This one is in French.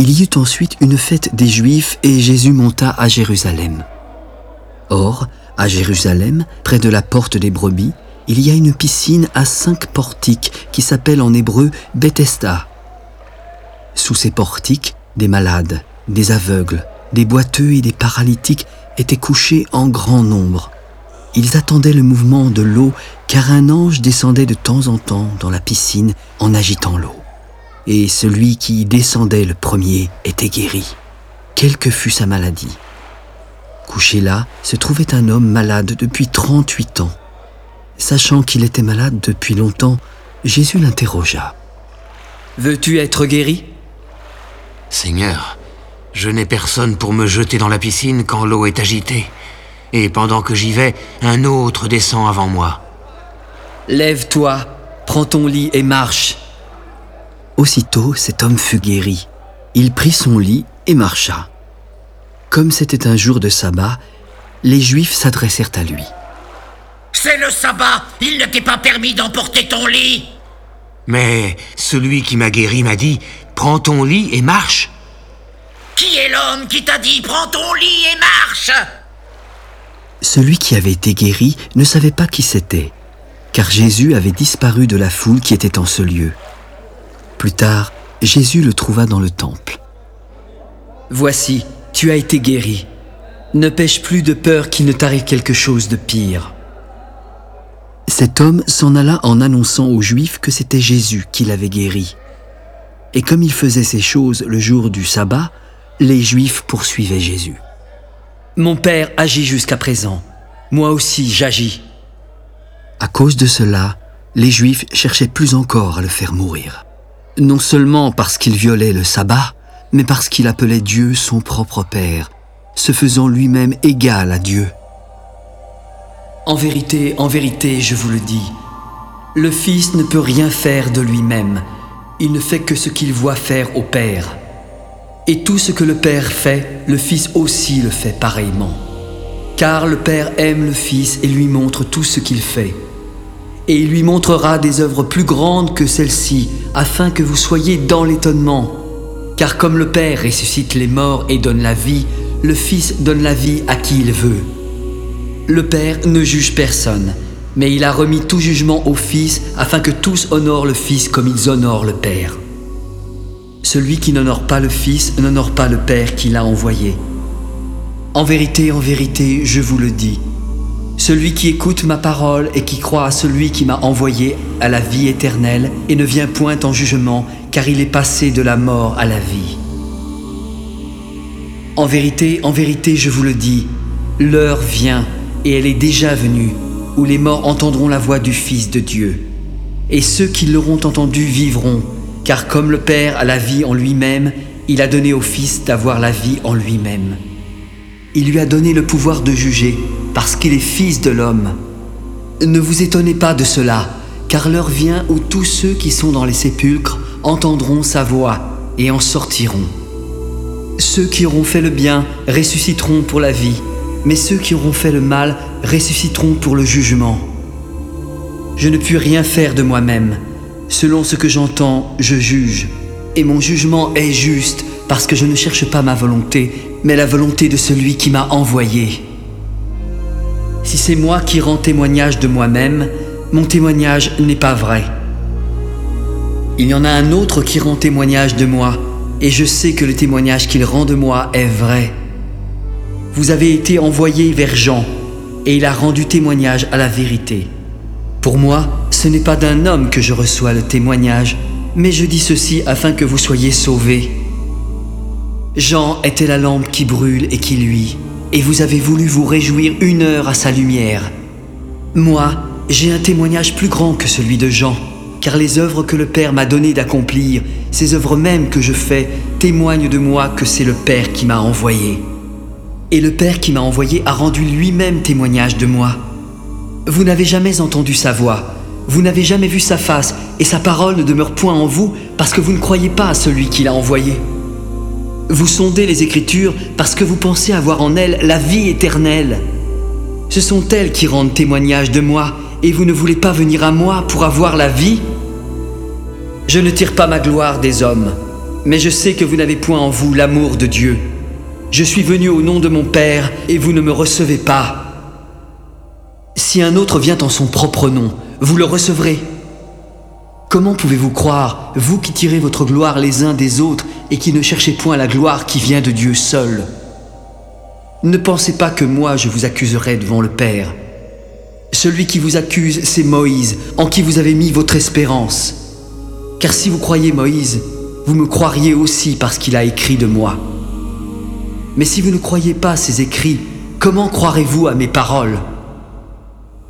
Il y eut ensuite une fête des Juifs et Jésus monta à Jérusalem. Or, à Jérusalem, près de la porte des brebis, il y a une piscine à cinq portiques qui s'appelle en hébreu Bethesda. Sous ces portiques, des malades, des aveugles, des boiteux et des paralytiques étaient couchés en grand nombre. Ils attendaient le mouvement de l'eau car un ange descendait de temps en temps dans la piscine en agitant l'eau. Et celui qui y descendait le premier était guéri, quelle que fût sa maladie. Couché là se trouvait un homme malade depuis 38 ans. Sachant qu'il était malade depuis longtemps, Jésus l'interrogea. Veux-tu être guéri? Seigneur, je n'ai personne pour me jeter dans la piscine quand l'eau est agitée. Et pendant que j'y vais, un autre descend avant moi. Lève-toi, prends ton lit et marche. Aussitôt cet homme fut guéri. Il prit son lit et marcha. Comme c'était un jour de sabbat, les Juifs s'adressèrent à lui. C'est le sabbat, il ne t'est pas permis d'emporter ton lit. Mais celui qui m'a guéri m'a dit, prends ton lit et marche. Qui est l'homme qui t'a dit, prends ton lit et marche? Celui qui avait été guéri ne savait pas qui c'était, car Jésus avait disparu de la foule qui était en ce lieu. Plus tard, Jésus le trouva dans le temple. Voici, tu as été guéri. Ne pêche plus de peur qu'il ne t'arrive quelque chose de pire. Cet homme s'en alla en annonçant aux Juifs que c'était Jésus qui l'avait guéri. Et comme il faisait ces choses le jour du sabbat, les Juifs poursuivaient Jésus. Mon Père agit jusqu'à présent. Moi aussi j'agis. À cause de cela, les Juifs cherchaient plus encore à le faire mourir. Non seulement parce qu'il violait le sabbat, mais parce qu'il appelait Dieu son propre Père, se faisant lui-même égal à Dieu. En vérité, en vérité, je vous le dis, le Fils ne peut rien faire de lui-même, il ne fait que ce qu'il voit faire au Père. Et tout ce que le Père fait, le Fils aussi le fait pareillement. Car le Père aime le Fils et lui montre tout ce qu'il fait. Et il lui montrera des œuvres plus grandes que celles-ci, afin que vous soyez dans l'étonnement. Car comme le Père ressuscite les morts et donne la vie, le Fils donne la vie à qui il veut. Le Père ne juge personne, mais il a remis tout jugement au Fils afin que tous honorent le Fils comme ils honorent le Père. Celui qui n'honore pas le Fils n'honore pas le Père qui l'a envoyé. En vérité, en vérité, je vous le dis, celui qui écoute ma parole et qui croit à celui qui m'a envoyé a la vie éternelle et ne vient point en jugement, car il est passé de la mort à la vie. En vérité, en vérité, je vous le dis, l'heure vient, et elle est déjà venue, où les morts entendront la voix du Fils de Dieu. Et ceux qui l'auront entendu vivront, car comme le Père a la vie en lui-même, il a donné au Fils d'avoir la vie en lui-même. Il lui a donné le pouvoir de juger, parce qu'il est Fils de l'homme. Ne vous étonnez pas de cela, car l'heure vient où tous ceux qui sont dans les sépulcres entendront sa voix et en sortiront. Ceux qui auront fait le bien ressusciteront pour la vie, mais ceux qui auront fait le mal ressusciteront pour le jugement. Je ne puis rien faire de moi-même. Selon ce que j'entends, je juge. Et mon jugement est juste parce que je ne cherche pas ma volonté, mais la volonté de celui qui m'a envoyé. Si c'est moi qui rends témoignage de moi-même, mon témoignage n'est pas vrai. Il y en a un autre qui rend témoignage de moi, et je sais que le témoignage qu'il rend de moi est vrai. Vous avez été envoyé vers Jean, et il a rendu témoignage à la vérité. Pour moi, ce n'est pas d'un homme que je reçois le témoignage, mais je dis ceci afin que vous soyez sauvés. Jean était la lampe qui brûle et qui luit, et vous avez voulu vous réjouir une heure à sa lumière. Moi, j'ai un témoignage plus grand que celui de Jean, car les œuvres que le Père m'a donné d'accomplir, ces œuvres mêmes que je fais, témoignent de moi que c'est le Père qui m'a envoyé. Et le Père qui m'a envoyé a rendu lui-même témoignage de moi. Vous n'avez jamais entendu sa voix, vous n'avez jamais vu sa face, et sa parole ne demeure point en vous parce que vous ne croyez pas à celui qui l'a envoyé. Vous sondez les Écritures parce que vous pensez avoir en elles la vie éternelle. Ce sont elles qui rendent témoignage de moi, et vous ne voulez pas venir à moi pour avoir la vie Je ne tire pas ma gloire des hommes. Mais je sais que vous n'avez point en vous l'amour de Dieu. Je suis venu au nom de mon Père et vous ne me recevez pas. Si un autre vient en son propre nom, vous le recevrez. Comment pouvez-vous croire, vous qui tirez votre gloire les uns des autres et qui ne cherchez point la gloire qui vient de Dieu seul Ne pensez pas que moi je vous accuserai devant le Père. Celui qui vous accuse, c'est Moïse, en qui vous avez mis votre espérance. Car si vous croyez Moïse, vous me croiriez aussi parce qu'il a écrit de moi. Mais si vous ne croyez pas ces écrits, comment croirez-vous à mes paroles?